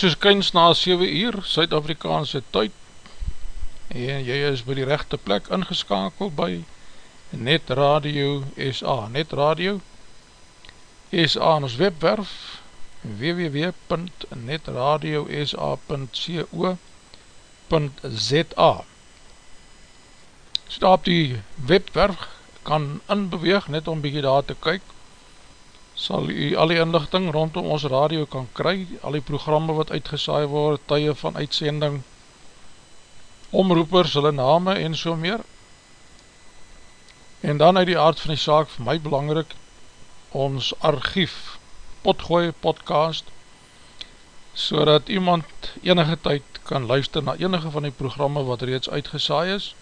Net soos kyns na 7 uur, Suid-Afrikaanse tyd, en jy is by die rechte plek ingeskakeld by Net Radio SA. Net Radio SA in ons webwerf, www.netradiosa.co.za So daar op die webwerf kan inbeweeg, net om bykie daar te kyk, sal u al die inlichting rondom ons radio kan kry, al die programme wat uitgesaai word, tye van uitsending, omroepers, hulle name en so meer. En dan uit die aard van die saak, vir my belangrijk, ons archief, potgooi podcast, so dat iemand enige tyd kan luister na enige van die programme wat reeds uitgesaai is,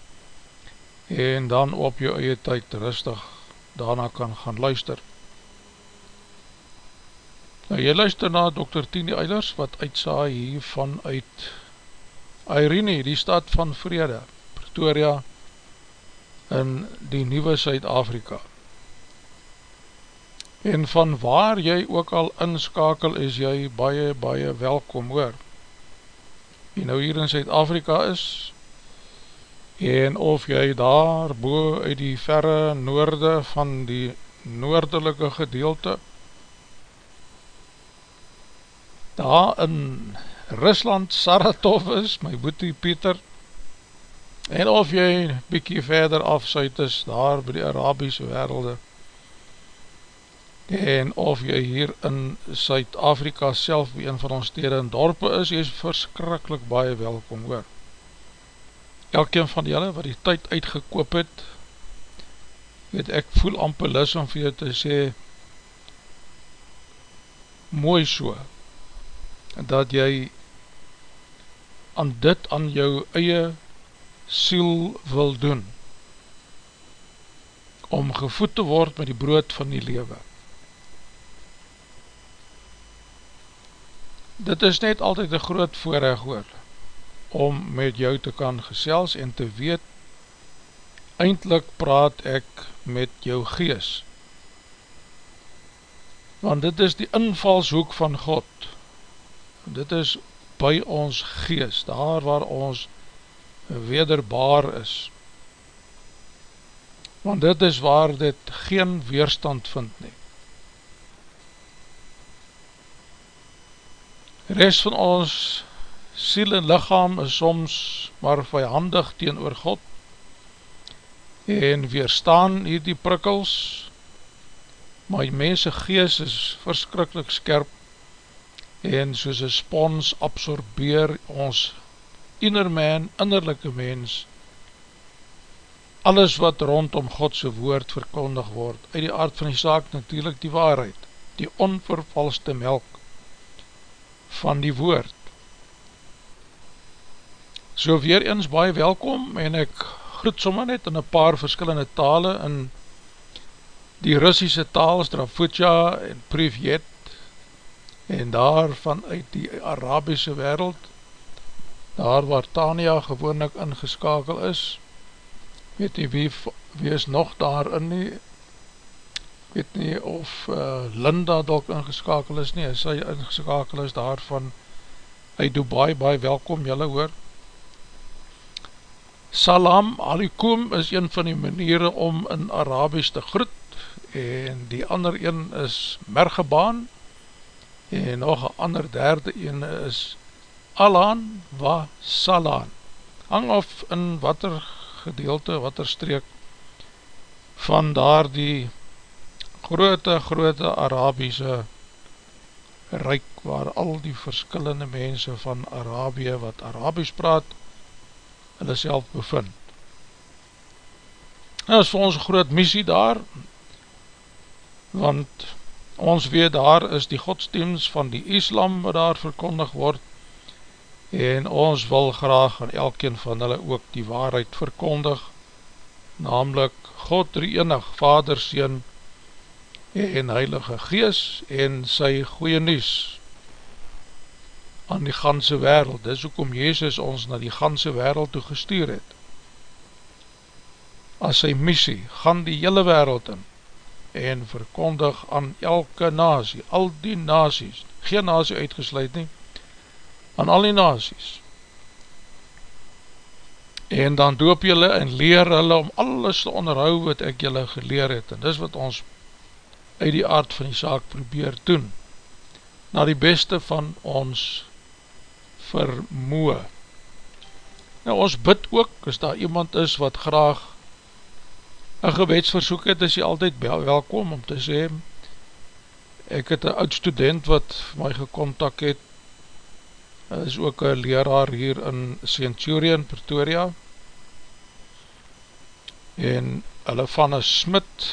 en dan op jou eie tyd rustig daarna kan gaan luister. Nou jy luister na Dr. Tini Eilers wat uitsaai hiervan uit Irene, die stad van Vrede, Pretoria in die nieuwe Suid-Afrika. En van waar jy ook al inskakel is jy baie, baie welkom hoor. Jy nou hier in Suid-Afrika is en of jy daar boe uit die verre noorde van die noordelike gedeelte daar in Rusland, Saratov is, my boete Pieter, en of jy bykie verder af suid is, daar by die Arabiese werelde, en of jy hier in Suid-Afrika self, by een van ons stede en dorpe is, jy is verskrikkelijk baie welkom hoor. Elkeen van julle wat die tyd uitgekoop het, weet ek voel amper lis om vir jou te sê, mooi so, dat jy aan dit aan jou eie siel wil doen om gevoed te word met die brood van die lewe. Dit is net altyd een groot voorrecht hoor, om met jou te kan gesels en te weet, eindelijk praat ek met jou gees. Want dit is die invalshoek van God, dit is by ons geest, daar waar ons wederbaar is. Want dit is waar dit geen weerstand vind nie. Rest van ons siel en lichaam is soms maar vijandig teen oor God en weerstaan hier die prikkels, maar die mense geest is verskrikkelijk skerp en soos een spons absorbeer ons inner man, innerlijke mens, alles wat rondom Godse woord verkondig word, uit die aard van die saak natuurlijk die waarheid, die onvervalste melk van die woord. So weer eens baie welkom en ek groet sommer net in een paar verskillende tale in die Russische taal, Strafutja en Privjet, en daar vanuit die Arabische wereld, daar waar Tania gewoonlik ingeskakel is, weet nie wie, wie is nog daarin nie, weet nie of uh, Linda dalk ingeskakel is nie, as sy ingeskakel is daarvan uit Dubai, baie welkom jylle hoor. Salam alikum is een van die maniere om in Arabisch te groet, en die ander een is Mergebaan, en nog een ander derde ene is Alan wa Salan hang af in wat er gedeelte, wat er streek van daar die grote, grote Arabiese ryk waar al die verskillende mense van Arabië wat Arabisch praat hulle self bevind. En dat is vir ons groot missie daar want ons weet daar is die godsdienst van die islam wat daar verkondig word en ons wil graag aan elkeen van hulle ook die waarheid verkondig namelijk God drie enig, Vader, Seen en Heilige Gees en sy goeie nies aan die ganse wereld, dis ook om Jezus ons na die ganse wereld toe gestuur het. As sy missie, gaan die hele wereld in en verkondig aan elke nasie, al die nasies, geen nasie uitgesluit nie, aan al die nazies. En dan doop julle en leer hulle om alles te onderhou wat ek julle geleer het. En dis wat ons uit die aard van die saak probeer doen. Na die beste van ons vermoe. Nou ons bid ook, as daar iemand is wat graag een gewetsversoek het, is jy altyd welkom om te sê, ek het een oud student wat my gecontak het, is ook een leraar hier in Centurion, Pretoria, en hulle van een smit,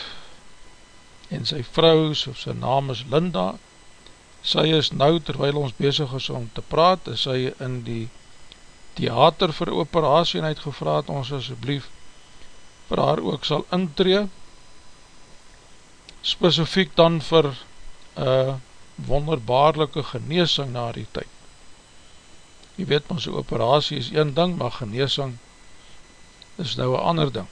en sy vrou, so sy naam is Linda, sy is nou, terwijl ons bezig is om te praat, is sy in die theater vir operatie en uitgevraad ons asjeblief vir haar ook sal intree. Specifiek dan vir uh, wonderbaarlike geneesing na die tyd. Jy weet ons operatie is een ding maar geneesing is nou een ander ding.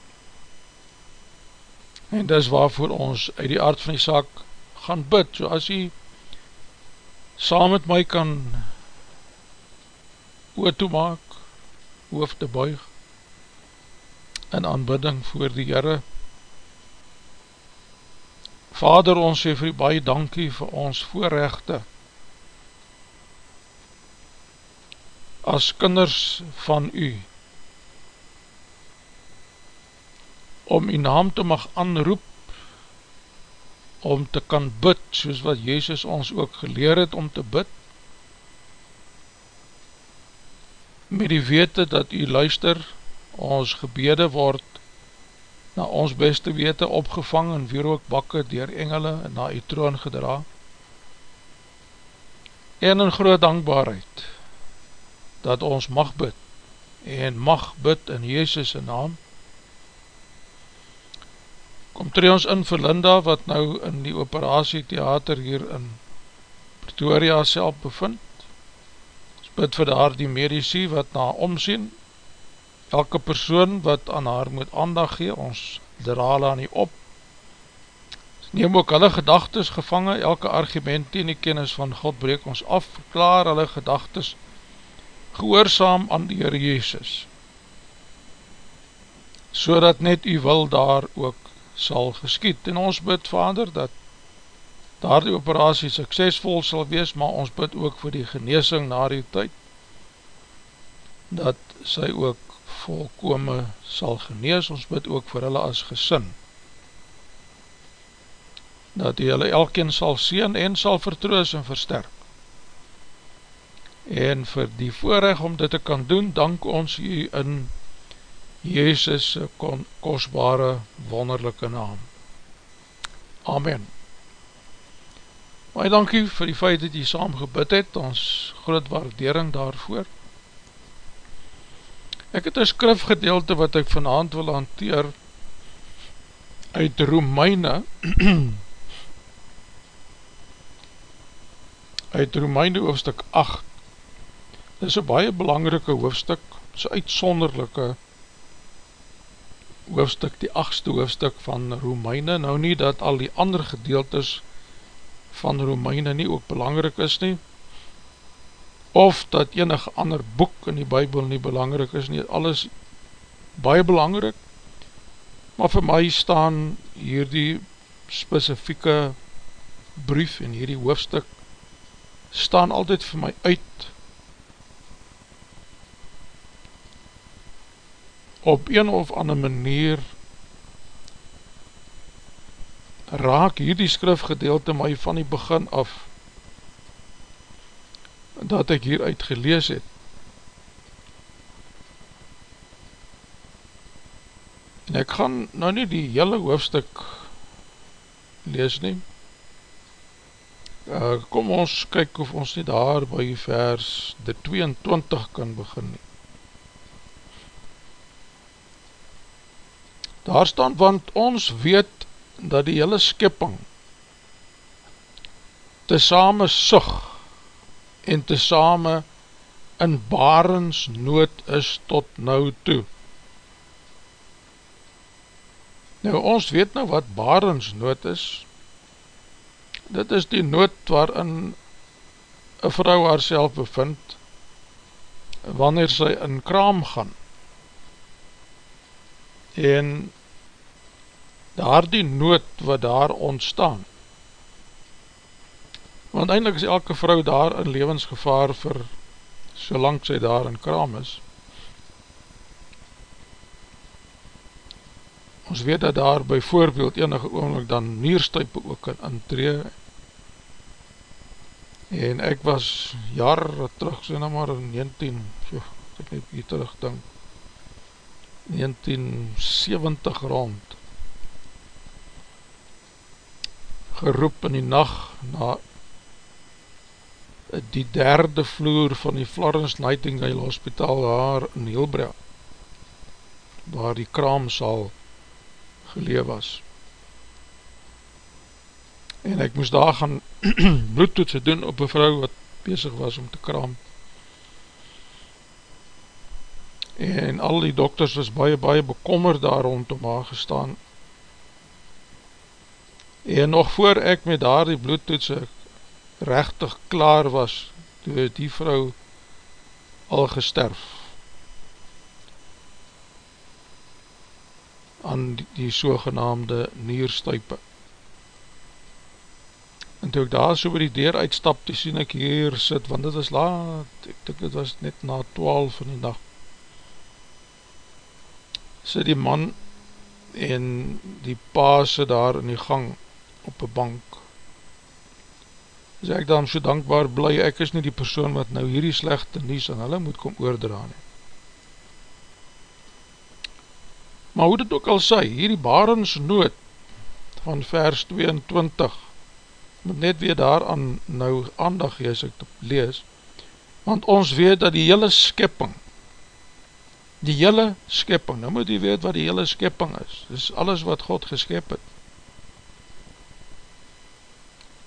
En dis waarvoor ons uit die aard van die saak gaan bid. So as jy saam met my kan oor toe maak hoofd te buig in aanbidding voor die Heere. Vader, ons sê vir u baie dankie vir ons voorrechte as kinders van u om u naam te mag aanroep om te kan bid soos wat Jezus ons ook geleer het om te bid met die wete dat u luister, ons gebede word na ons beste wete opgevang en weer ook bakke dier engele en na u troon gedra. En in groot dankbaarheid dat ons mag bid en mag bid in Jezus' naam. Kom tree ons in vir Linda wat nou in die operatietheater hier in Pretoria self bevind bid vir daar die medici wat na omsien, elke persoon wat aan haar moet aandag gee, ons draal aan die op, neem ook hulle gedagtes gevangen, elke argument in die kennis van God breek ons af, verklaar hulle gedagtes gehoorzaam aan die Heer Jezus, so dat net u wil daar ook sal geskiet, en ons bid vader dat daar die operatie suksesvol sal wees, maar ons bid ook vir die geneesing na die tyd, dat sy ook volkome sal genees, ons bid ook vir hulle as gesin, dat die hulle elkeen sal sien en sal vertroos en versterk, en vir die voorrecht om dit te kan doen, dank ons u in Jezus' kostbare wonderlijke naam. Amen. Baie dankie vir die feit dat jy saam gebid het, ons groot waardering daarvoor. Ek het een skrifgedeelte wat ek vanavond wil hanteer uit Romeine. Uit Romeine hoofdstuk 8 Dit is een baie belangrike hoofdstuk, dit is een uitsonderlijke hoofdstuk, die achtste hoofdstuk van Romeine, nou nie dat al die ander gedeeltes van Romeine nie ook belangrijk is nie, of dat enig ander boek in die Bijbel nie belangrijk is nie, alles baie belangrijk, maar vir my staan hier die specifieke brief en hierdie hoofstuk staan altyd vir my uit op een of ander manier raak hierdie skrifgedeelte my van die begin af dat ek hieruit gelees het. En ek gaan nou nie die hele hoofstuk lees nie. Uh, kom ons kyk of ons nie daar by vers de 22 kan begin nie. Daar staan, want ons weet dat die hele skipping tesame sug en tesame in barens nood is tot nou toe. Nou ons weet nou wat barens nood is, dit is die nood waarin een vrou haar bevind, wanneer sy in kraam gaan. En daar die nood wat daar ontstaan want eindelijk is elke vrou daar in levensgevaar vir solang sy daar in kraam is. Ons weet dat daar by voorbeeld enige oomlik dan nierstuipe ook kan intree. En ek was jare terug, sê nou maar in 19, so, ek net hier terug dink, 1970 rond, geroep in die nacht na die derde vloer van die Florence Nightingale Hospital daar in Hilbrea, waar die kraamsaal geleef was. En ek moes daar gaan bloedtoetse doen op een vrou wat bezig was om te kraam. En al die dokters was baie baie bekommer daar rondom haar gestaan. En nog voor ek met daar die bloedtoetse rechtig klaar was toe die vrou al gesterf. Aan die, die sogenaamde nierstuipe. En toe ek daar so by die deur uitstap, toe sien ek hier sit, want dit is laat, ek dink dit was net na 12 van die dag, sit die man en die pa sit daar in die gang op een bank, is ek dan so dankbaar bly, ek is nie die persoon wat nou hierdie slechte nies aan hulle moet kom oordraan he. Maar hoe dit ook al sê, hierdie barensnood van vers 22 moet net weer daaraan nou aandag gee as ek te lees, want ons weet dat die hele skepping, die hele skepping, nou moet jy weet wat die hele skepping is, dit is alles wat God geskep het,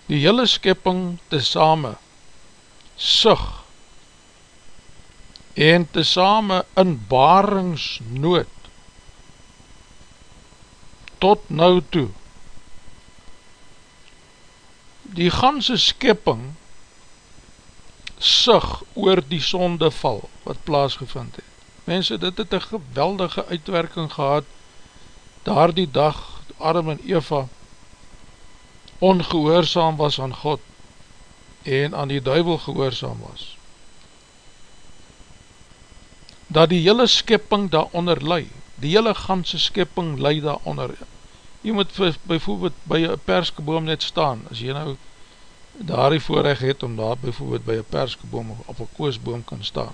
die hele skepping tesame, sig, en tesame in baringsnood, tot nou toe, die ganse skepping sig oor die sondeval wat plaasgevind het. Mense, dit het een geweldige uitwerking gehad. Daar die dag Adam en Eva ongehoorzaam was aan God en aan die duivel gehoorzaam was. Dat die hele skepping daaronder lei, die hele ganse skepping lei daaronder, jy moet bijvoorbeeld by een perskeboom net staan, as jy nou daar die voorrecht het om daar bijvoorbeeld by een perskeboom of op een koosboom kan staan,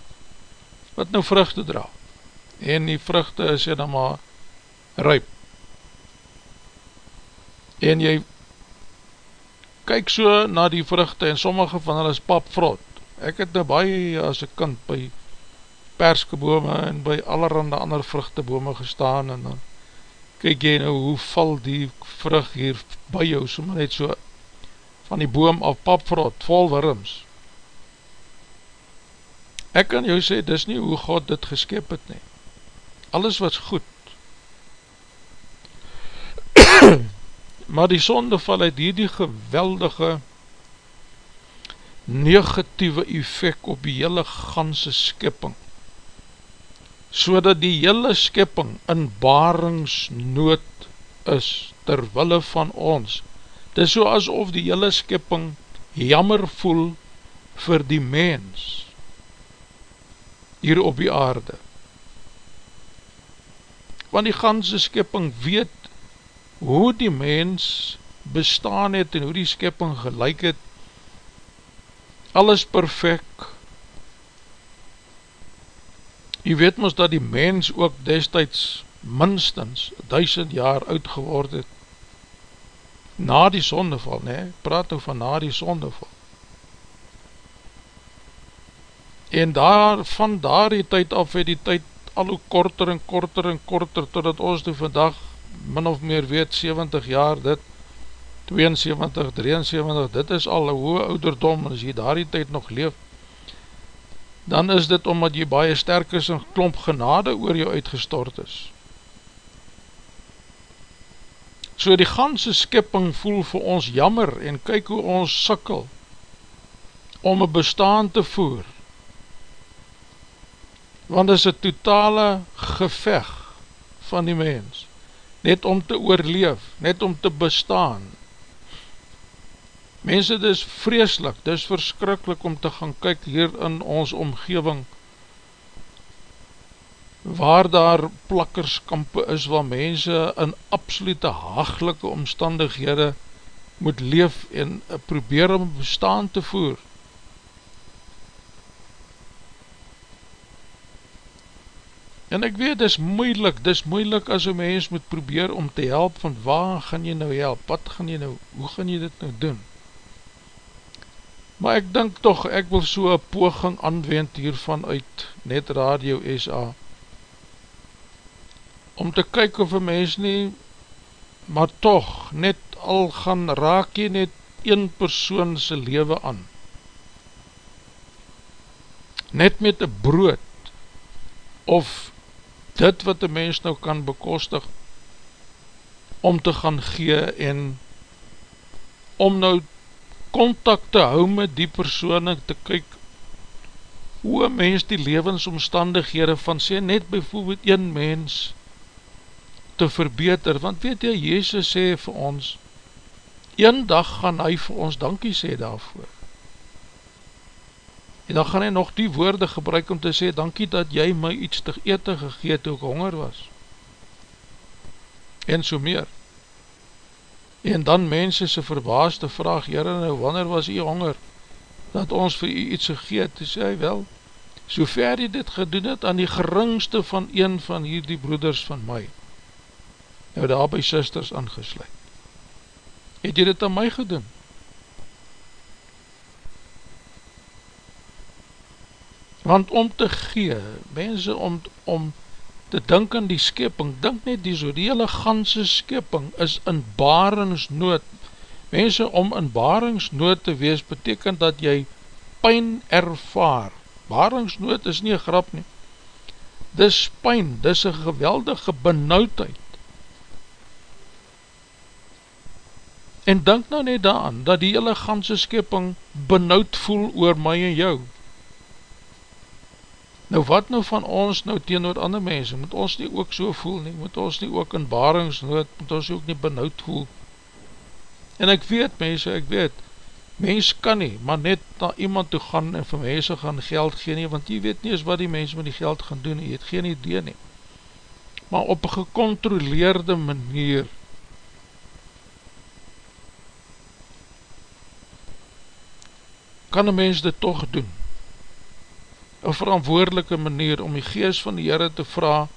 wat nou vruchte dra, en die vruchte is jy dan maar ruip, en jy kyk so na die vruchte, en sommige van hulle is papvrot, ek het nou baie as een kind by perskebome en by allerhande ander vruchtebome gestaan, en dan kyk jy nou hoe val die vrug hier by jou, so maar net so van die boom af papvrot, vol worms. Ek kan jou sê, dis nie hoe God dit geskep het nie. Alles was goed. Maar die sondeval het hier die geweldige negatieve effect op die hele ganse skepping so dat die hele skepping in baringsnood is terwille van ons. Dit is so asof die hele skepping jammer voel vir die mens hier op die aarde. Want die ganse skepping weet hoe die mens bestaan het en hoe die skepping gelijk het, alles perfect, Jy weet ons dat die mens ook destijds minstens duisend jaar oud geword het na die sondeval, nee, praat nou van na die sondeval. En daar, van daar die tyd af het die tyd al hoe korter en korter en korter totdat ons toe vandag min of meer weet 70 jaar dit 72, 73, dit is al een hoge ouderdom en as jy daar die tyd nog leef dan is dit omdat jy baie sterk is en klomp genade oor jou uitgestort is. So die ganse skipping voel vir ons jammer en kyk hoe ons sikkel om een bestaan te voer want dit is een totale geveg van die mens, net om te oorleef, net om te bestaan. Mense, dit is vreselik, dit is verskrikkelijk om te gaan kyk hier in ons omgeving, waar daar plakkerskampe is, waar mense in absolute hagelike omstandighede moet leef en probeer om bestaan te voer, En ek weet, dis moeilik, dis moeilik as een mens moet probeer om te help, van waar gaan jy nou help, wat gaan jy nou, hoe gaan jy dit nou doen? Maar ek dink toch, ek wil so een poging aanwend hiervan uit Net Radio SA, om te kyk of een mens nie, maar toch, net al gaan raak jy net een persoon sy leven aan. Net met een brood, of dit wat die mens nou kan bekostig om te gaan gee en om nou contact te hou met die persoon en te kyk hoe een mens die levensomstandighede van sê net bijvoorbeeld een mens te verbeter, want weet jy, Jezus sê vir ons, een dag gaan hy vir ons dankie sê daarvoor en dan gaan hy nog die woorde gebruik om te sê, dankie dat jy my iets te ete gegee toe ek honger was. En so meer. En dan mense se verbaasde vraag, Heere, nou wanneer was jy honger, dat ons vir jy iets gegee, toe sê hy wel, so ver jy dit gedoen het aan die geringste van een van hierdie broeders van my, nou daar by sisters aangesluit. Het jy dit aan my gedoen? Want om te gee, mense om, om te dink aan die skeping, dink net die so, die hele ganse skeping is in baringsnood, mense om in baringsnood te wees, betekent dat jy pijn ervaar, baringsnood is nie een grap nie, dis pijn, dis een geweldige benauwdheid, en dink nou net daan, dat die hele ganse skeping benauwd voel oor my en jou, Nou wat nou van ons nou teenoor ander mense, moet ons nie ook so voel nie, moet ons nie ook in baringsnood, moet ons ook nie benauwd voel. En ek weet mense, ek weet, mens kan nie, maar net na iemand toe gaan en vir mense gaan geld gee nie, want jy weet nie eens wat die mense met die geld gaan doen, jy het geen idee nie. Maar op een gecontroleerde manier, kan een mens dit toch doen een verantwoordelike manier om die geest van die Heere te vraag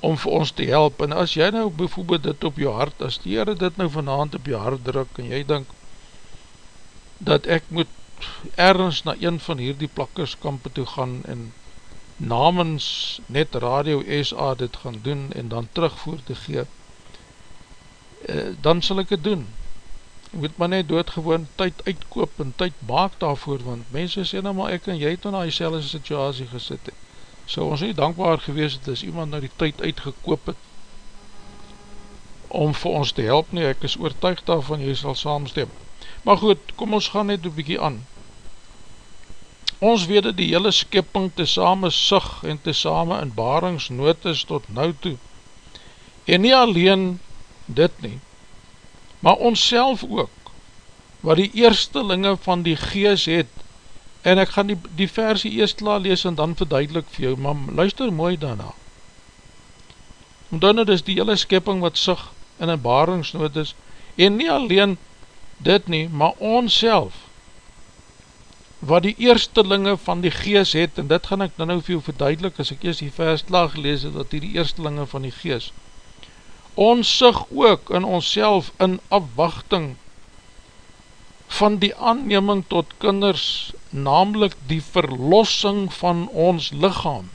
om vir ons te help, en as jy nou bijvoorbeeld dit op jou hart, as die Heere dit nou vanavond op jou hart druk, en jy denk, dat ek moet ergens na een van hierdie plakkerskampe toe gaan, en namens net Radio SA dit gaan doen, en dan terugvoer te gee, eh, dan sal ek het doen, moet maar net doodgewoon tyd uitkoop en tyd maak daarvoor, want mense sê nou maar ek en jy het in die selwe situasie gesit het. So ons nie dankbaar gewees het as iemand nou die tyd uitgekoop het om vir ons te help nie, ek is oortuig daarvan, jy sal saamstem. Maar goed, kom ons gaan net een bykie aan. Ons weet dat die hele skipping te same sig en te same in baringsnoot is tot nou toe. En nie alleen dit nie, maar ons self ook, wat die eerstelinge van die gees het, en ek gaan die, die versie eerst laat lees en dan verduidelik vir jou, maar luister mooi daarna. Omdat het is die hele skepping wat sig in een baringsnood is, en nie alleen dit nie, maar ons self, wat die eerstelinge van die gees het, en dit gaan ek dan nou vir jou verduidelik, as ek eerst die vers laag gelees het, dat die die eerstelinge van die gees, ons sig ook in ons in afwachting van die aanneming tot kinders, namelijk die verlossing van ons lichaam.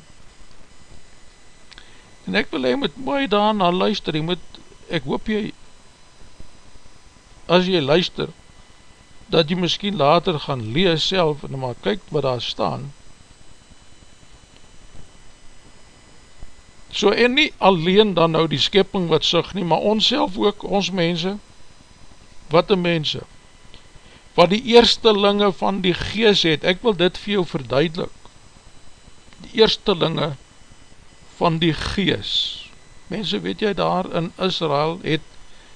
En ek wil hy moet mooi daarna luister, jy moet, ek hoop jy, as jy luister, dat jy miskien later gaan lees self, en maar kyk wat daar staan, So en nie alleen dan nou die skepping wat sig nie, maar ons self ook, ons mense, wat die mense, wat die eerste linge van die gees het, ek wil dit vir jou verduidelik. die eerstelinge van die gees. Mense weet jy daar in Israel het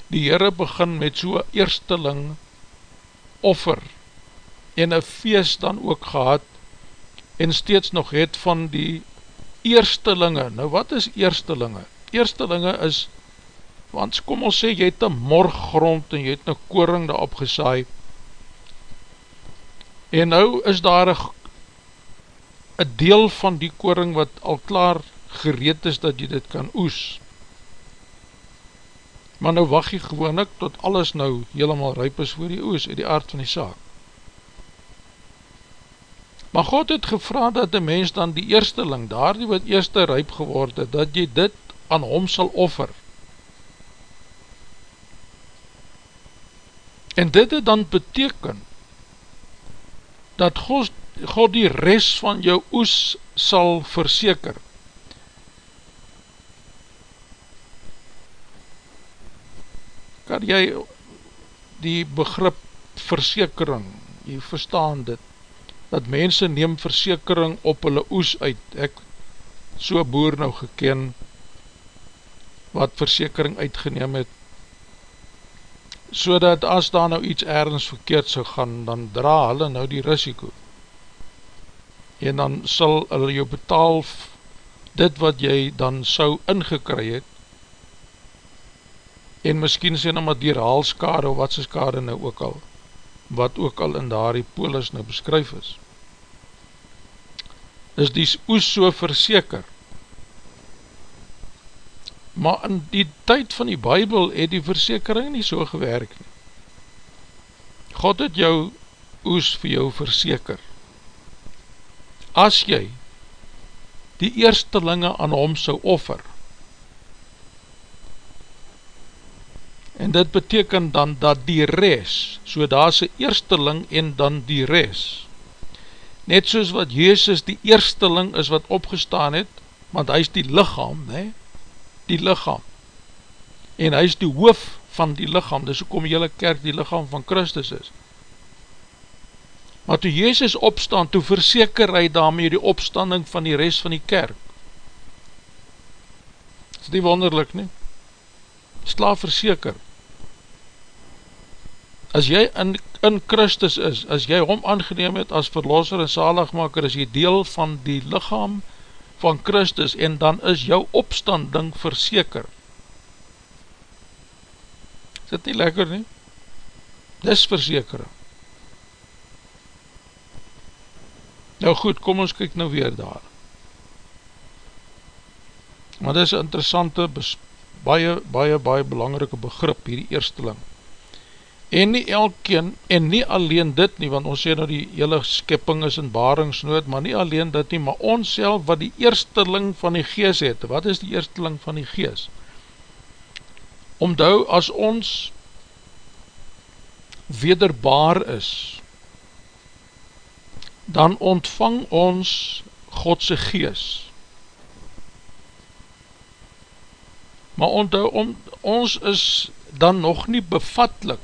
die Heere begin met so eersteling offer en een feest dan ook gehad en steeds nog het van die eerstelinge. Nou wat is eerstelinge? Eerstelinge is, want kom ons sê, jy het een morggrond en jy het een koring daarop gesaai en nou is daar een deel van die koring wat al klaar gereed is dat jy dit kan oes. Maar nou wacht jy gewoon ek tot alles nou helemaal ryp is voor die oes, in die aard van die saak. Maar God het gevra dat die mens dan die eersteling, daar die wat eerste ryp geword het, dat jy dit aan hom sal offer. En dit het dan beteken, dat God, God die rest van jou oes sal verseker. Kan jy die begrip versekering, jy verstaan dit, dat mense neem versekering op hulle oes uit. Ek so boer nou geken wat versekering uitgeneem het, so dat as daar nou iets ergens verkeerd so gaan, dan dra hulle nou die risiko. En dan sal hulle jou betaal dit wat jy dan sou ingekry het, en miskien sê nou maar die haalskade, of wat sy skade nou ook al, wat ook al in daar die polis nou beskryf is. Is die oes so verseker. Maar in die tyd van die bybel het die versekering nie so gewerk nie. God het jou oes vir jou verseker. As jy die eerstelinge aan hom sou offer, En dit beteken dan dat die res, so daar is eersteling en dan die res, net soos wat Jezus die eersteling is wat opgestaan het, want hy is die lichaam, nee, die lichaam, en hy is die hoof van die lichaam, dus hoe kom jylle kerk die lichaam van Christus is. Maar toe Jezus opstaan, toe verseker hy daarmee die opstanding van die rest van die kerk. Is die wonderlik nie? Sla verseker, as jy in, in Christus is, as jy hom aangeneem het as verlosser en zaligmaker, is jy deel van die lichaam van Christus en dan is jou opstanding verseker. Is dit nie lekker nie? Dis versekering. Nou goed, kom ons kyk nou weer daar. Maar dit is een interessante, baie, baie, baie belangrike begrip, hierdie eersteling en nie elkeen, en nie alleen dit nie, want ons sê nou die hele skipping is in baringsnood, maar nie alleen dit nie, maar ons self wat die eersteling van die gees het, wat is die eersteling van die gees? Omdou as ons wederbaar is, dan ontvang ons Godse gees. Maar onthou, om, ons is dan nog nie bevatlik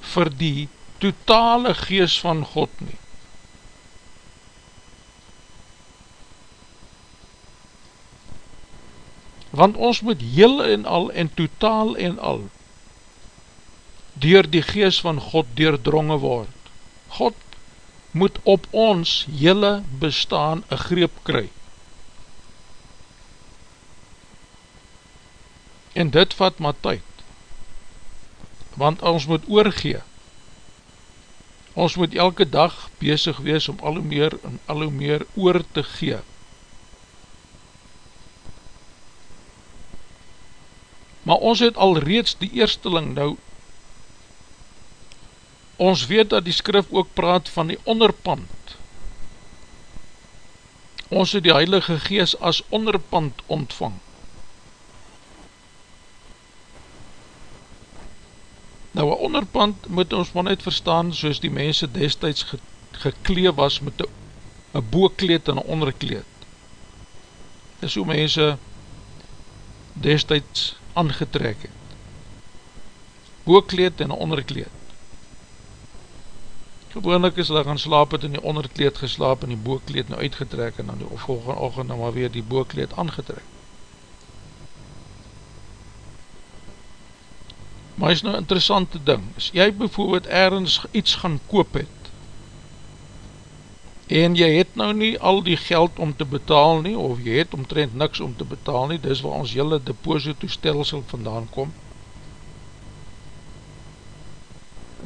vir die totale gees van God nie. Want ons moet heel en al en totaal en al dier die gees van God deurdrongen word. God moet op ons hele bestaan een greep kry. En dit vat maar tyd want ons moet oorgee. Ons moet elke dag bezig wees om al hoe meer en al hoe meer oor te gee. Maar ons het al reeds die eersteling nou, ons weet dat die skrif ook praat van die onderpand. Ons het die Heilige Gees as onderpand ontvang. Nou, een onderpand moet ons maar net verstaan soos die mense destijds ge, gekleed was met een boekleed en een onderkleed. Dis hoe mense destijds aangetrek het. Boekleed en een onderkleed. Gewoonlik is hulle gaan slaap het in die onderkleed geslaap en die boekleed nou uitgetrek en dan die volgende ochtend nou maar weer die boekleed aangetrek. Maar is nou interessante ding, as jy bijvoorbeeld ergens iets gaan koop het, en jy het nou nie al die geld om te betaal nie, of jy het omtrent niks om te betaal nie, dis waar ons jylle depositostelsel vandaan kom,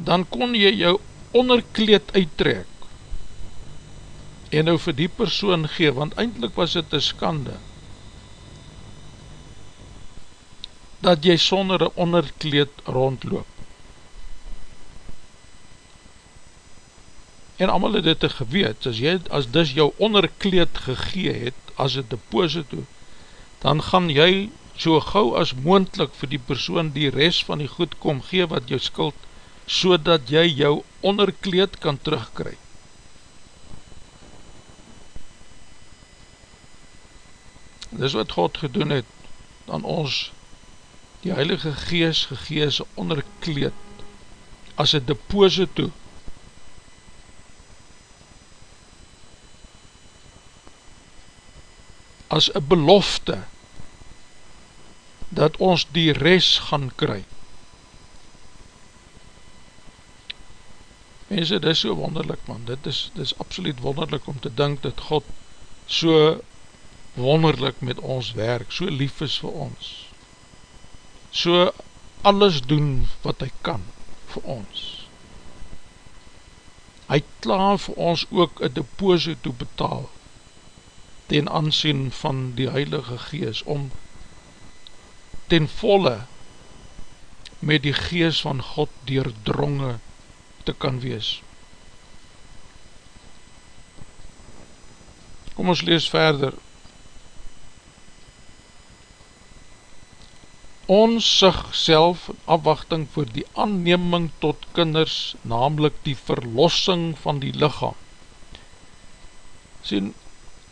dan kon jy jou onderkleed uittrek en nou vir die persoon gee, want eindelijk was het een skande dat jy sonder een onderkleed rondloop. En allemaal het dit geweet, as, jy, as dis jou onderkleed gegee het, as het deposito, dan gaan jy so gauw as moendlik vir die persoon die rest van die goed kom gee wat jou skuld so dat jy jou onderkleed kan terugkry. Dis wat God gedoen het, dan ons die Heilige Gees gegees onderkleed as een deposito as een belofte dat ons die res gaan kry. Mense, dit is so wonderlik man, dit is, dit is absoluut wonderlik om te dink dat God so wonderlik met ons werk, so lief is vir ons, so alles doen wat hy kan vir ons. Hy klaar vir ons ook een deposito betaal ten aansien van die Heilige Gees om ten volle met die Gees van God deurdrongen te kan wees. Kom ons lees verder. Ons sig self in afwachting vir die aanneming tot kinders, namelijk die verlossing van die lichaam. Sien,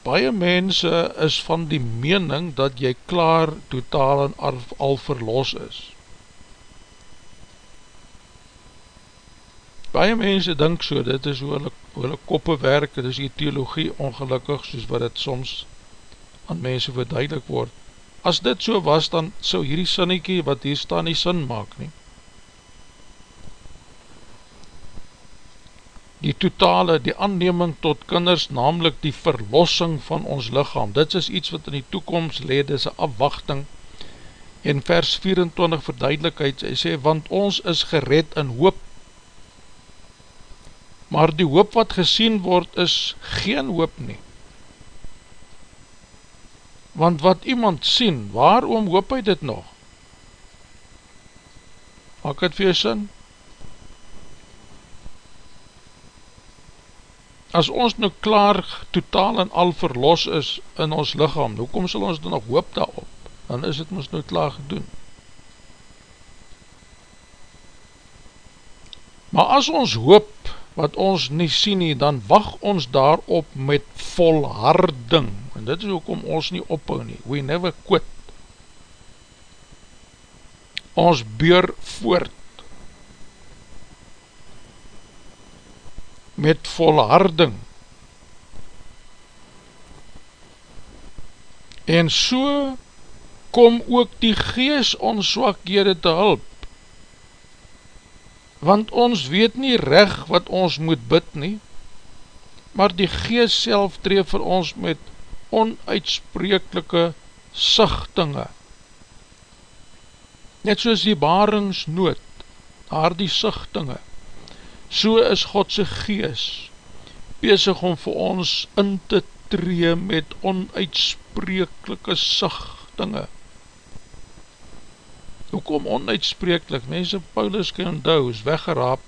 baie mense is van die mening dat jy klaar totaal en al verlos is. baie mense dink so, dit is hoe hulle, hoe hulle koppe werk, dit is die theologie ongelukkig, soos wat het soms aan mense verduidelik word. As dit so was, dan sou hierdie sinniekie wat hier staan nie sin maak nie. Die totale, die aanneming tot kinders, namelijk die verlossing van ons lichaam, dit is iets wat in die toekomst leed, is een afwachting, en vers 24 verduidelijkheid, hy sê, want ons is gered in hoop, maar die hoop wat gesien word is geen hoop nie. Want wat iemand sien, waarom hoop hy dit nog? Maak het vir jy sin? As ons nou klaar totaal en al verlos is in ons lichaam, hoekom sal ons dan nog hoop daarop? Dan is het ons nou klaar gedoen. Maar as ons hoop wat ons nie sien nie, dan wacht ons daarop met volharding, en dit is ook om ons nie ophou nie, we never quit, ons beur voort, met volharding, en so kom ook die gees ons swakhede te hulp, want ons weet nie reg wat ons moet bid nie, maar die geest self tree vir ons met onuitsprekelike sichtinge. Net soos die baringsnood, daar die sichtinge, so is Godse geest bezig om vir ons in te tree met onuitsprekelike sichtinge hoekom onuitspreeklik, mense Paulus kan onthou, is weggeraap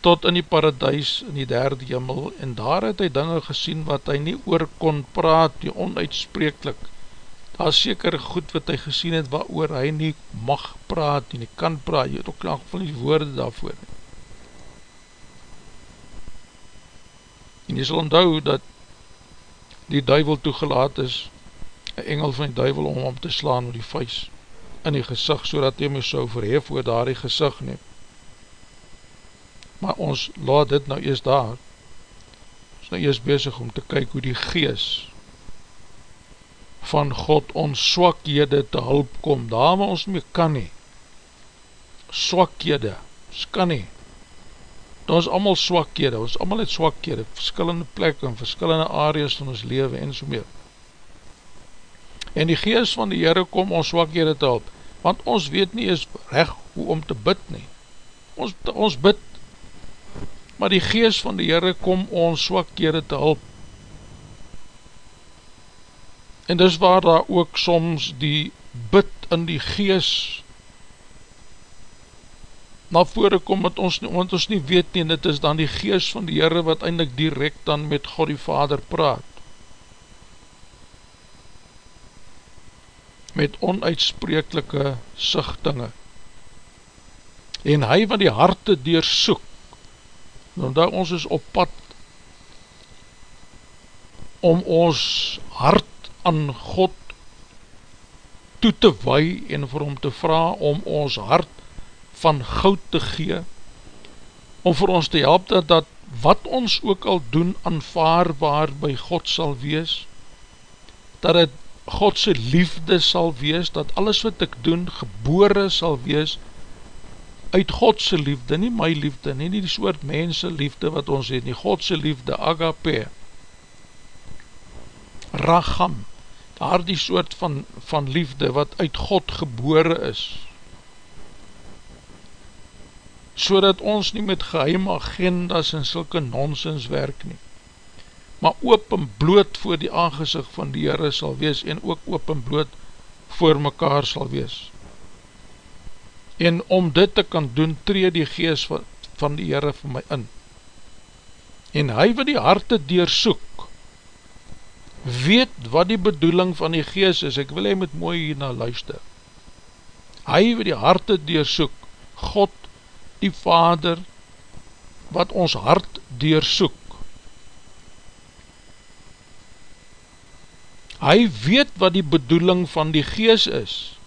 tot in die paradijs in die derde jimmel, en daar het hy dinge gesien wat hy nie oor kon praat, die onuitspreeklik, daar is seker goed wat hy gesien het, wat oor hy nie mag praat, nie kan praat, jy het ook lang van die woorde daarvoor nie. En jy sal onthou dat die duivel toegelaat is, een engel van die duivel om om te slaan met die vuist, in die gezicht, so dat hy my so verhef oor daar die gezicht neem. Maar ons laat dit nou eers daar, ons nou eers bezig om te kyk hoe die gees van God ons swakhede te hulp kom, daar waar ons mee kan nie, swakhede, ons kan nie, is allemaal swakhede, ons allemaal het swakhede, verskillende plekke en verskillende areas van ons leven en so meer, en die gees van die Heere kom ons swakhede te hulp, want ons weet nie eens recht hoe om te bid nie, ons, ons bid, maar die gees van die Heere kom ons swakhede te hulp, En dis waar daar ook soms die bid in die gees na vore kom wat ons nie, want ons nie weet nie, en dit is dan die gees van die Heere wat eindelijk direct dan met God die Vader praat. Met onuitsprekelike sichtinge. En hy wat die harte deursoek, omdat ons is op pad om ons hart aan God toe te waai en vir hom te vraag om ons hart van goud te gee, om vir ons te help dat, dat wat ons ook al doen aanvaarbaar by God sal wees, dat het Godse liefde sal wees, dat alles wat ek doen gebore sal wees uit Godse liefde, nie my liefde, nie, nie die soort mense liefde wat ons het, nie. Godse liefde, agape, racham, daar die soort van, van liefde wat uit God gebore is, so dat ons nie met geheim agendas en sulke nonsens werk nie, maar open bloot voor die aangezicht van die Heere sal wees en ook open bloot voor mekaar sal wees. En om dit te kan doen, tree die gees van, van die Heere vir my in. En hy wat die harte deursoek, weet wat die bedoeling van die gees is, ek wil hy met mooi hierna luister. Hy wat die harte deursoek, God die Vader, wat ons hart deursoek. Hy weet wat die bedoeling van die gees is.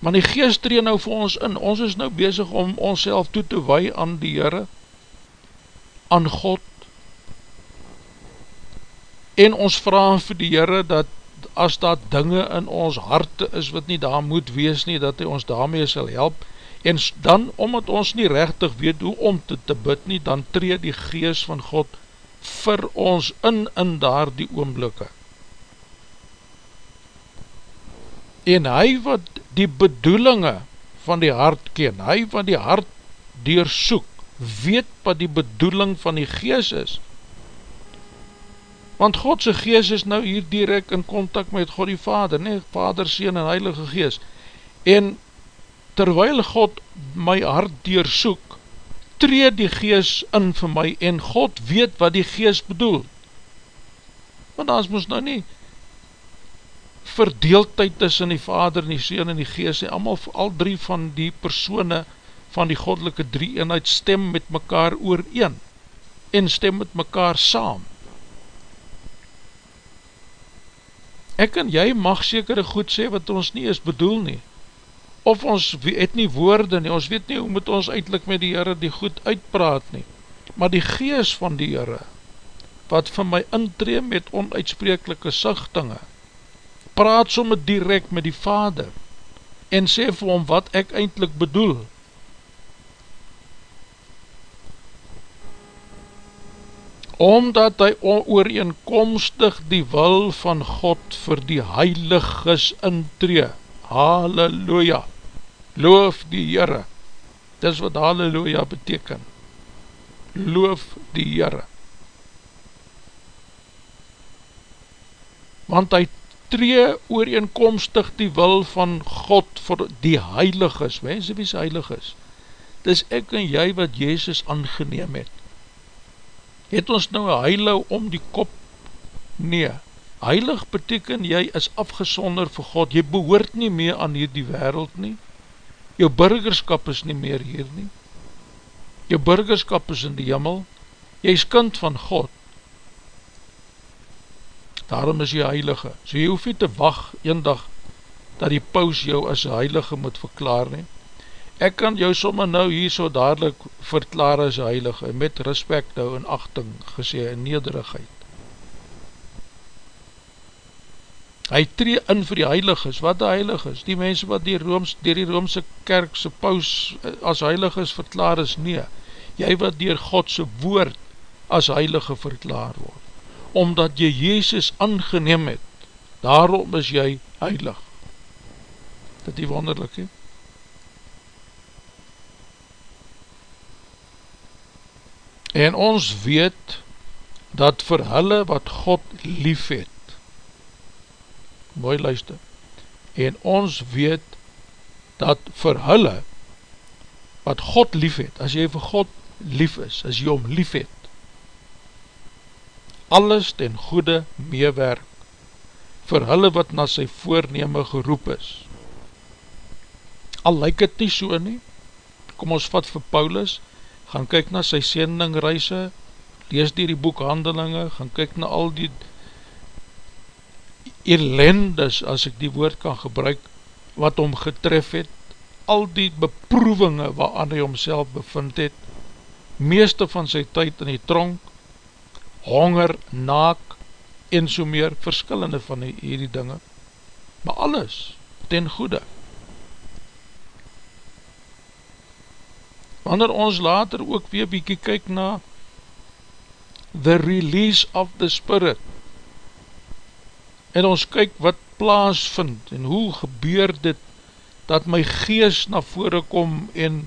Maar die gees tree nou vir ons in, ons is nou bezig om ons toe te waai aan die Heere, aan God, en ons vraag vir die Heere dat as daar dinge in ons harte is wat nie daar moet wees nie, dat hy ons daarmee sal help, en dan, omdat ons nie rechtig weet hoe om te, te bid nie, dan tree die gees van God vir ons in, in daar die oomblikke. En hy wat die bedoelinge van die hart ken, hy wat die hart deursoek, weet wat die bedoeling van die gees is, want Godse gees is nou hier direct in contact met God die Vader, nee, Vader, Seen en Heilige Gees, en terwyl God my hart deursoek, tree die gees in vir my, en God weet wat die gees bedoel, want daar moes nou nie verdeeldheid tussen die Vader en die Seen en die Gees, en allemaal, al drie van die persone van die goddelike drie eenheid stem met mekaar oor een, en stem met mekaar saam, ek en jy mag sekere goed sê wat ons nie is bedoel nie, of ons het nie woorde nie, ons weet nie hoe moet ons eindelijk met die Heere die goed uitpraat nie, maar die gees van die Heere, wat vir my intree met onuitsprekelike sichtinge, praat somme direct met die Vader, en sê vir hom wat ek eindelijk bedoel, omdat hy ooreenkomstig die wil van God vir die heiliges intree. Halleluja! Loof die Heere! Dis wat Halleluja beteken. Loof die Heere! Want hy tree ooreenkomstig die wil van God vir die heiliges. Mense wie is heiliges? Dis ek en jy wat Jezus aangeneem het. Het ons nou een heilig om die kop? Nee, heilig beteken jy is afgesonder vir God, jy behoort nie meer aan hierdie wereld nie, jou burgerskap is nie meer hier nie, jou burgerskap is in die jimmel, jy is kind van God, daarom is jy heilige, so jy hoef nie te wacht een dag, dat die paus jou as heilige moet verklaar nie, Ek kan jou somme nou hier so dadelijk verklaar as heilige, met respect nou en achting gesê, en nederigheid. Hy tree in vir die heiliges, wat die heiliges? Die mense wat die, Rooms, die, die Roomse kerkse paus eh, as heiliges verklaar is, nee, jy wat dier Godse woord as heilige verklaar word, omdat jy Jezus aangeneem het, daarom is jy heilig. Dit die wonderlik, he? En ons weet dat vir hulle wat God lief het, mooi luister, en ons weet dat vir hulle wat God lief het, as jy vir God lief is, as jy om lief het, alles ten goede meewerk vir hulle wat na sy voorneme geroep is. Al lyk het nie so nie, kom ons vat vir Paulus, gaan kyk na sy sendingreise, lees die die boekhandelinge, gaan kyk na al die elendes, as ek die woord kan gebruik, wat hom getref het, al die beproevinge waaran hy homself bevind het, meeste van sy tyd in die tronk, honger, naak, en so meer verskillende van die, hierdie dinge, maar alles ten goede. wanneer ons later ook weer bykie kyk na the release of the spirit en ons kyk wat plaas vind en hoe gebeur dit dat my gees na vore kom en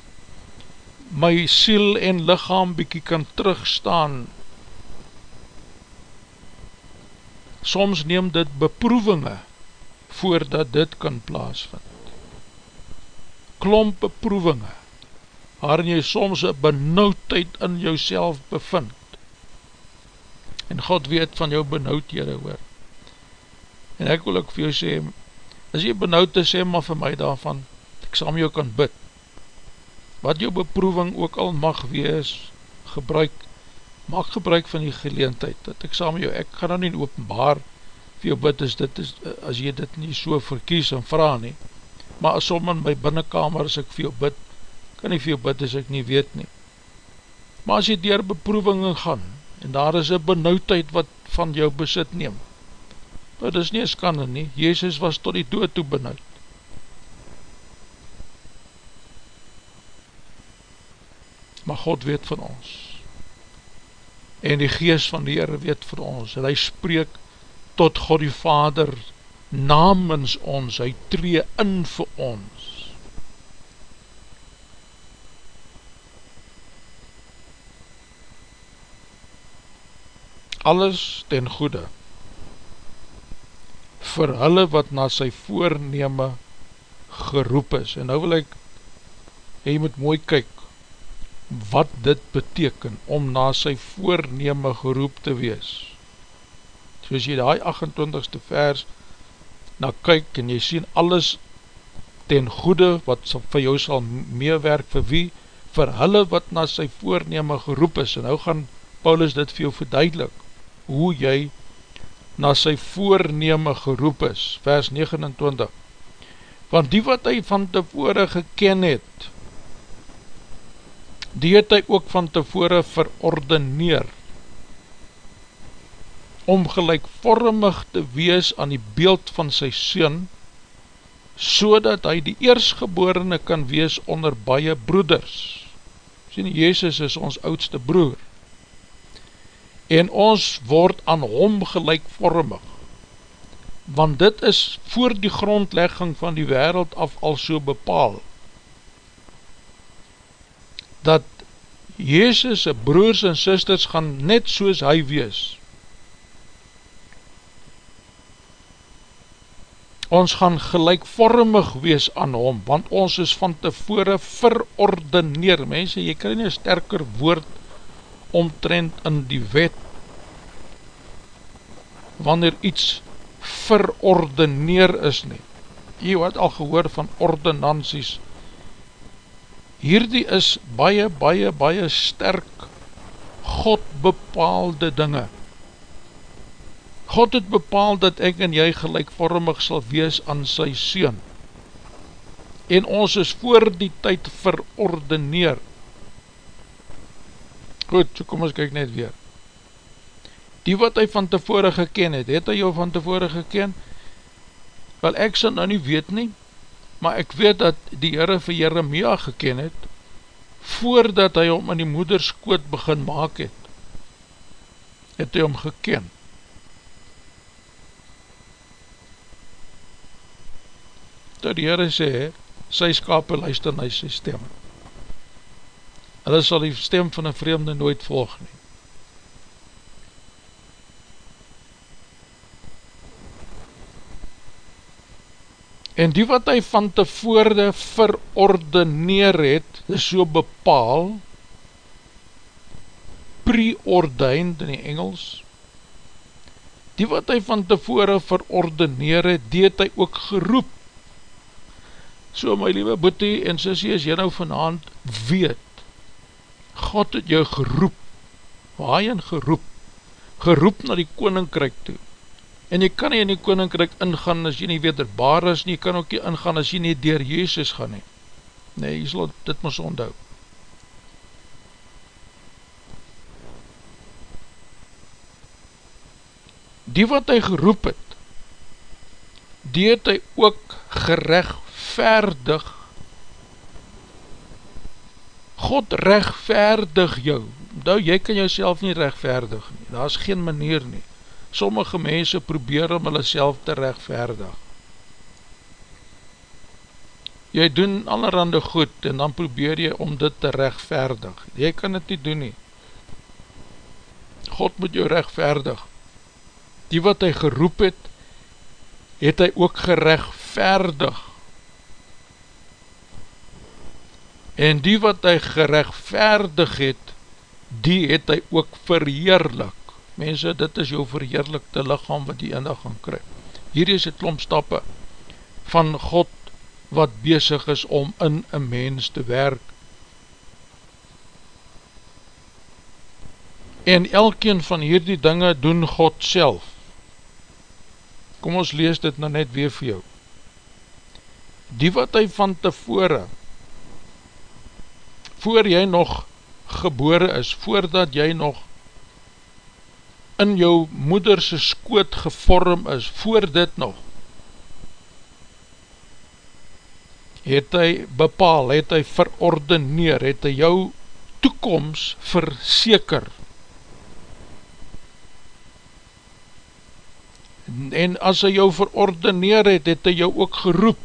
my siel en lichaam bykie kan terugstaan soms neem dit beproevinge voordat dit kan plaas vind klomp beproevinge waarin jy soms een benauwdheid in jou bevind. En God weet van jou benauwdhede hoor. En ek wil ook vir jou sê, as jy benauwd is, sê maar vir my daarvan, ek sal jou kan bid. Wat jou beproeving ook al mag wees, gebruik, maak gebruik van die geleentheid, dat ek saam jou, ek gaan nou nie openbaar vir jou bid, as, dit is, as jy dit nie so verkies en vraag nie, maar as som in my binnenkamer, as ek vir jou bid, kan nie vir jou bid as ek nie weet nie. Maar as jy dier beproevingen gaan, en daar is een benauwdheid wat van jou besit neem, nou, dit is nie een skande nie, Jezus was tot die dood toe benauwd. Maar God weet van ons, en die geest van die Heere weet van ons, en hy spreek tot God die Vader namens ons, hy tree in vir ons, alles ten goede vir hulle wat na sy voorneme geroep is. En nou wil ek, jy moet mooi kyk, wat dit beteken om na sy voorneme geroep te wees. Soos jy die 28ste vers na kyk en jy sien alles ten goede wat vir jou sal meewerk vir wie, vir hulle wat na sy voorneme geroep is. En nou gaan Paulus dit vir jou verduidelik hoe jy na sy voorneme geroep is, vers 29, want die wat hy van tevore geken het, die het hy ook van tevore verordeneer, om gelijkvormig te wees aan die beeld van sy soon, so dat hy die eersgeborene kan wees onder baie broeders. Sien, Jezus is ons oudste broer, en ons word aan hom gelijkvormig, want dit is voor die grondlegging van die wereld af al so bepaal, dat Jezus' broers en sisters gaan net soos hy wees. Ons gaan gelijkvormig wees aan hom, want ons is van tevore verordeneer. Mense, jy kan nie een sterker woord omtrent in die wet wanneer iets verordeneer is nie. Jy wat al gehoor van ordinansies. Hierdie is baie, baie, baie sterk God bepaalde dinge. God het bepaald dat ek en jy gelijkvormig sal wees aan sy Seun. en ons is voor die tyd verordeneer. Goed, so kom ons kyk net weer. Die wat hy van tevore geken het, het hy jou van tevore geken? Wel ek sal nou nie weet nie, maar ek weet dat die Heere vir Jeremia geken het, voordat hy hom in die moederskoot begin maak het, het hy hom geken. Dat die Heere sê, sy skape luister na sy stem. Hulle sal die stem van een vreemde nooit volg nie. En die wat hy van tevoorde verordeneer het, is so bepaal, preordained in die Engels, die wat hy van tevore verordeneer het, die het hy ook geroep, So my liewe boete en sissie, as jy nou vanavond weet, God het jou geroep, waar jy geroep, geroep na die koninkryk toe, en jy kan nie in die koninkryk ingaan as jy nie wederbaar is nie, jy kan ook nie ingaan as jy nie dier Jezus gaan nie, nee, jy sal dit mys onthou. Die wat hy geroep het, die het hy ook gerecht rechtvaardig God rechtvaardig jou. Nou jy kan jouself nie rechtvaardig nie. Daar is geen manier nie sommige mense probeer om hulle self te rechtvaardig jy doen allerhande goed en dan probeer jy om dit te rechtvaardig jy kan dit nie doen nie. God moet jou rechtvaardig die wat hy geroep het het hy ook gerechtvaardig en die wat hy gerechtvaardig het, die het hy ook verheerlik. Mense, dit is jou verheerlikte lichaam wat die ene gaan kry. Hier is die klompstappe van God wat bezig is om in een mens te werk. En elkeen van hierdie dinge doen God self. Kom ons lees dit nou net weer vir jou. Die wat hy van tevore voor jy nog gebore is, voordat jy nog in jou moederse skoot gevorm is, voor dit nog, het hy bepaal, het hy verordeneer, het hy jou toekomst verseker. En as hy jou verordeneer het, het hy jou ook geroep,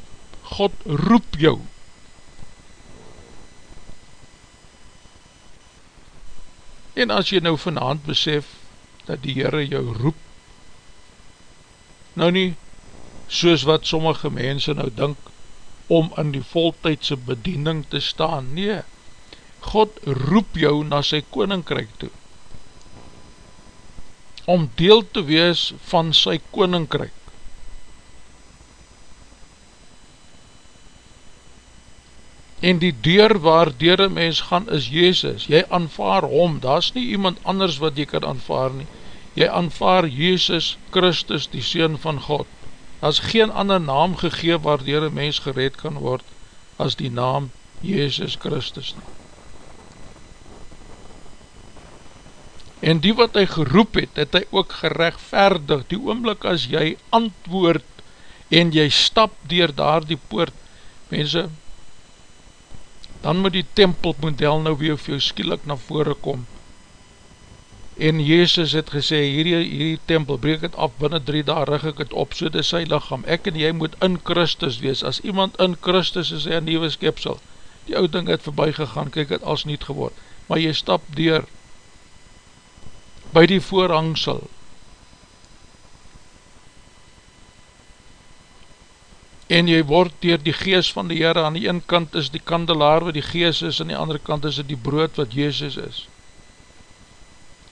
God roep jou, En as jy nou vanavond besef dat die Heere jou roep, nou nie soos wat sommige mense nou dink om in die voltijdse bediening te staan, nee, God roep jou na sy koninkryk toe, om deel te wees van sy koninkryk. En die deur waar deur een mens gaan is Jezus, jy aanvaar hom, daar is nie iemand anders wat jy kan aanvaar nie, jy aanvaar Jezus Christus, die Seen van God, daar is geen ander naam gegeen waar deur een mens gered kan word, as die naam Jezus Christus nie. En die wat hy geroep het, het hy ook gerechtvaardig, die oomlik as jy antwoord, en jy stap dier daar die poort, mense, dan moet die tempelmodel nou weer vir jou skielik na vore kom. En Jezus het gesê, hierdie, hierdie tempel, breek het af, binnen drie daar rig ek het op, so dit is sy lichaam. Ek en jy moet in Christus wees. As iemand in Christus is, hy een nieuwe skepsel. Die oud ding het voorbij gegaan, kyk het als niet geword. Maar jy stap deur, by die voorhangsel, en jy word dier die gees van die Heere, aan die ene kant is die kandelaar wat die gees is, aan die andere kant is die brood wat Jezus is.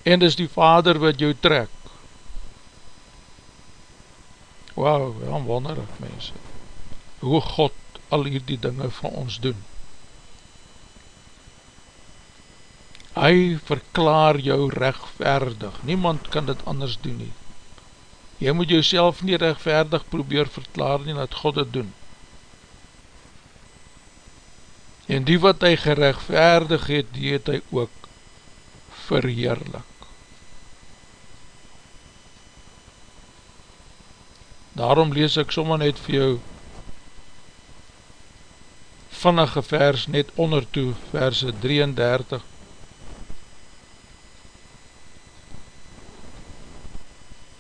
En is die vader wat jou trek. Wauw, wel wonderig mense, hoe God al hierdie dinge van ons doen. Hy verklaar jou rechtverdig, niemand kan dit anders doen nie. Jy moet jouself nie rechtvaardig probeer verklaar nie, dat God het doen. en die wat hy gerechtvaardig het, die het hy ook verheerlik. Daarom lees ek sommer net vir jou vannige vers net onder toe, verse 33.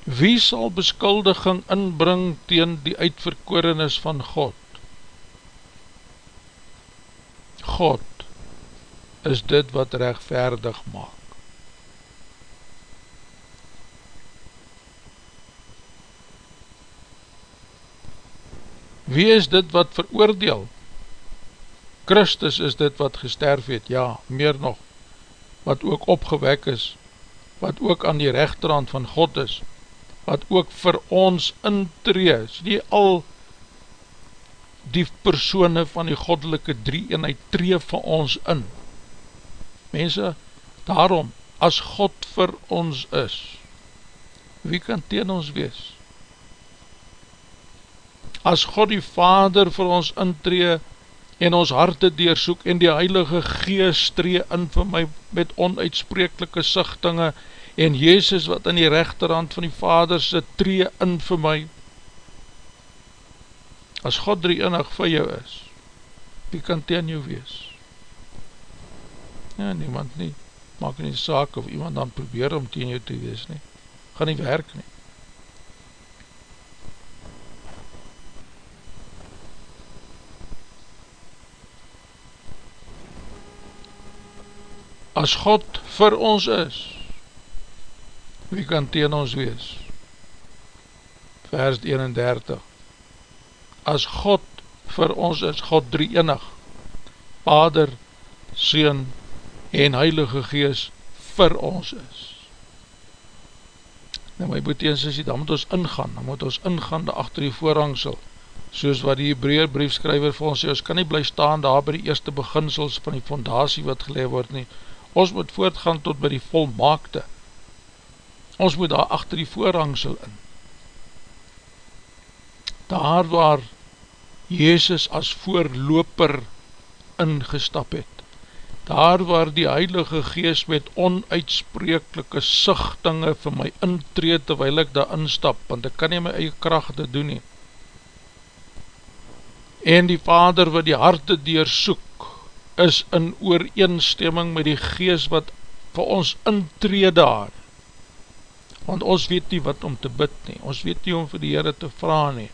Wie sal beskuldiging inbring teen die uitverkorenis van God? God is dit wat rechtvaardig maak. Wie is dit wat veroordeel? Christus is dit wat gesterf het, ja, meer nog, wat ook opgewek is, wat ook aan die rechterhand van God is, wat ook vir ons intree, so die al die persoene van die goddelike drie eenheid tree vir ons in. Mense, daarom, as God vir ons is, wie kan teen ons wees? As God die Vader vir ons intree en ons harte deersoek en die Heilige Geest tree in vir my met onuitsprekelike sichtinge en Jezus wat in die rechterhand van die Vader sit tree in vir my, as God drie enig vir jou is, wie kan teen jou wees? Ja, niemand nie, maak nie saak of iemand dan probeer om teen jou te wees nie, gaan nie werk nie. As God vir ons is, wie kan teen ons wees? Vers 31 as God vir ons is, God drie enig, Vader, Seen en Heilige Gees vir ons is. Nou my boeteens is die, dan moet ons ingaan, dan moet ons ingaan daar achter die voorhangsel, soos wat die Hebraeer briefskryver vir ons sê, ons kan nie bly staan daar by die eerste beginsels van die fondatie wat geleid word nie, ons moet voortgaan tot by die volmaakte, ons moet daar achter die voorhangsel in, daar waar Jezus as voorloper ingestap het. Daar waar die Heilige Geest met onuitsprekelike sichtinge vir my intreed terwijl ek daar instap, want ek kan nie my eie kracht doen nie. En die Vader wat die harte deersoek, is in ooreenstemming met die Geest wat vir ons intreed daar. Want ons weet nie wat om te bid nie, ons weet nie om vir die Heere te vraag nie.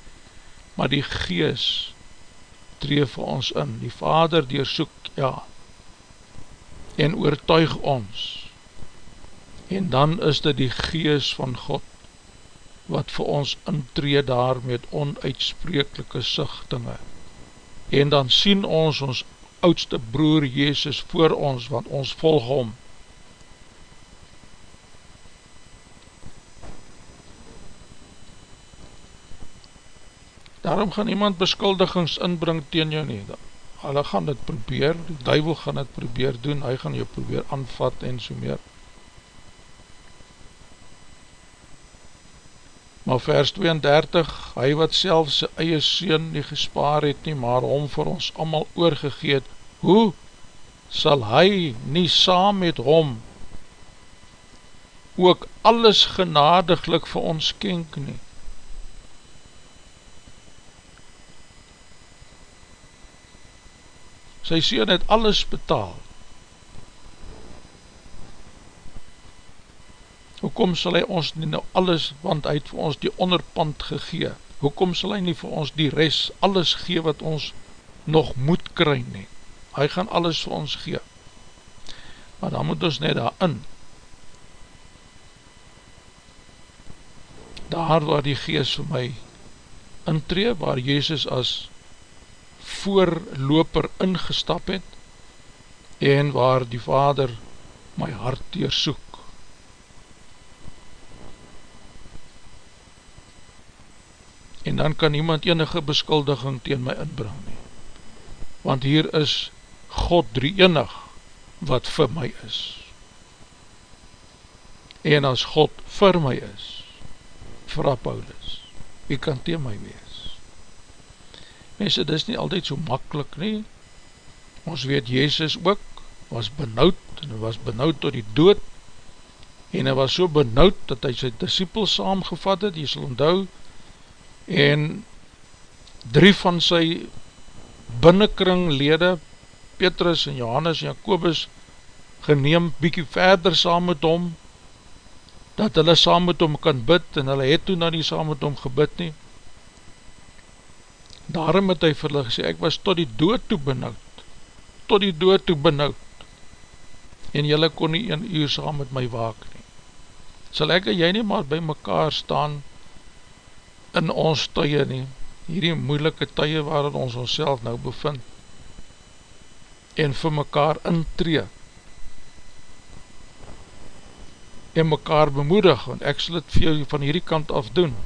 Maar die gees tree vir ons in, die vader deersoek, ja, en oortuig ons, en dan is dit die gees van God, wat vir ons intree daar met onuitsprekelike sichtinge, en dan sien ons ons oudste broer Jezus voor ons, want ons volg om, Daarom gaan iemand beskuldigings inbring teen jou nie. Hulle gaan dit probeer, die duivel gaan dit probeer doen, hy gaan jou probeer aanvat en so meer. Maar vers 32, hy wat self sy eie seun nie gespaar het nie, maar hom vir ons allemaal oorgegeet, hoe sal hy nie saam met hom ook alles genadiglik vir ons kenk nie? Sy sien het alles betaal. Hoekom sal hy ons nie nou alles, want hy het vir ons die onderpand gegee, hoekom sal hy nie vir ons die rest alles gee wat ons nog moet kry nie, hy gaan alles vir ons gee, maar dan moet ons net daar in, daar waar die geest vir my intree, waar Jezus as voorloper ingestap het en waar die vader my hart deersoek. En dan kan niemand enige beskuldiging teen my inbring nie. Want hier is God drie enig wat vir my is. En as God vir my is, vraag Paulus, wie kan teen my wees? Mense, dit is nie altyd so makkelijk nie, Ons weet, Jezus ook was benauwd, en hy was benauwd tot die dood, en hy was so benauwd, dat hy sy disciples saamgevat het, jy sal onthou, en drie van sy binnenkringlede, Petrus en Johannes en Jacobus, geneem, bykie verder saam met hom, dat hulle saam met hom kan bid, en hulle het toen nou nie saam met hom gebid nie. Daarom het hy vir hulle gesê, ek was tot die dood toe benauwd, tot die dood toe benauwd, en julle kon nie een uur saam met my waak nie. Sal ek en jy nie maar by mekaar staan, in ons tye nie, hierdie moeilike tye waarin ons ons nou bevind, en vir mekaar intree, en mekaar bemoedig, want ek sal het vir jou van hierdie kant af doen.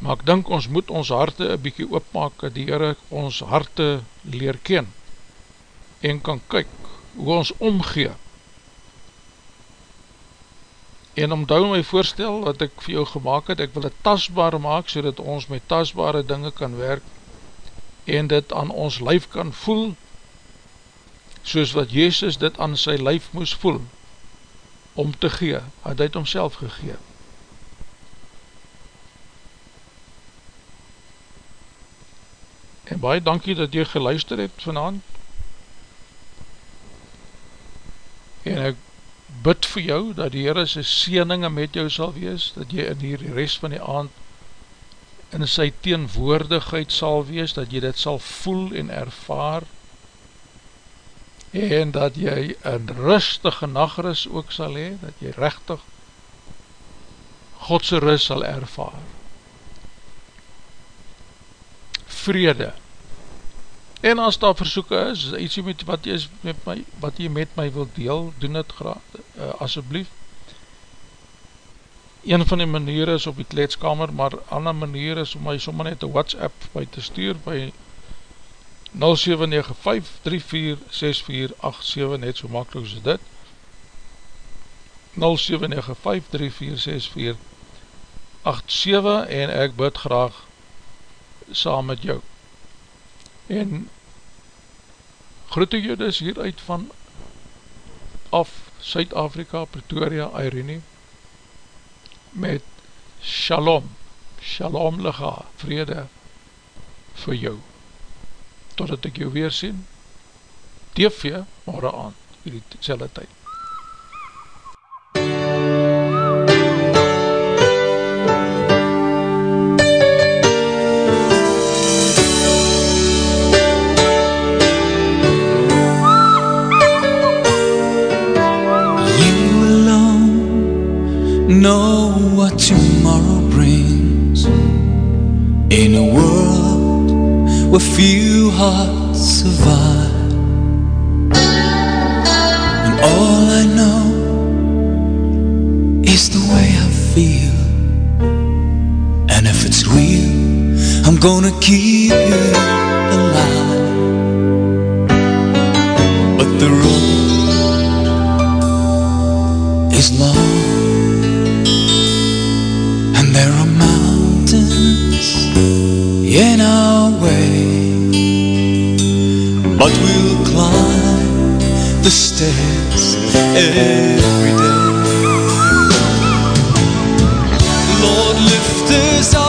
Maar ek dink ons moet ons harte een bykie oopmaak, dat die Heere ons harte leer ken, en kan kyk hoe ons omgee. En omdou my voorstel wat ek vir jou gemaakt het, ek wil het tasbaar maak, so dat ons met tasbare dinge kan werk, en dit aan ons lijf kan voel, soos wat Jezus dit aan sy lijf moes voel, om te gee, hy het homself gegee. En baie dankie dat jy geluister het vanavond, en ek bid vir jou, dat die Heere sy sieninge met jou sal wees, dat jy in die rest van die aand in sy teenwoordigheid sal wees, dat jy dit sal voel en ervaar, en dat jy een rustige nachtris ook sal hee, dat jy rechtig Godse rust sal ervaar. Vrede. En as daar versoeken is, iets met wat jy, met my, wat jy met my wil deel, doen het graag, uh, asjeblief. Een van die maniere is op die kleedskamer, maar ander maniere is om my sommer net een WhatsApp by te stuur, by 0795-346487 net so makkelijk so dit 0795-346487 en ek bid graag saam met jou en groete jou dus hieruit van af Suid-Afrika, Pretoria, Irene met Shalom Shalom lega, vrede vir jou totdat ek jou weer sien, TV, morgen aan, hierdie selwe tyd. Tomorrow brings in a world where few hearts survive. And all I know is the way I feel. And if it's real, I'm gonna keep it alive. But the road is long, there are mountains in our way. But we'll climb the stairs every day. Lord, lift us up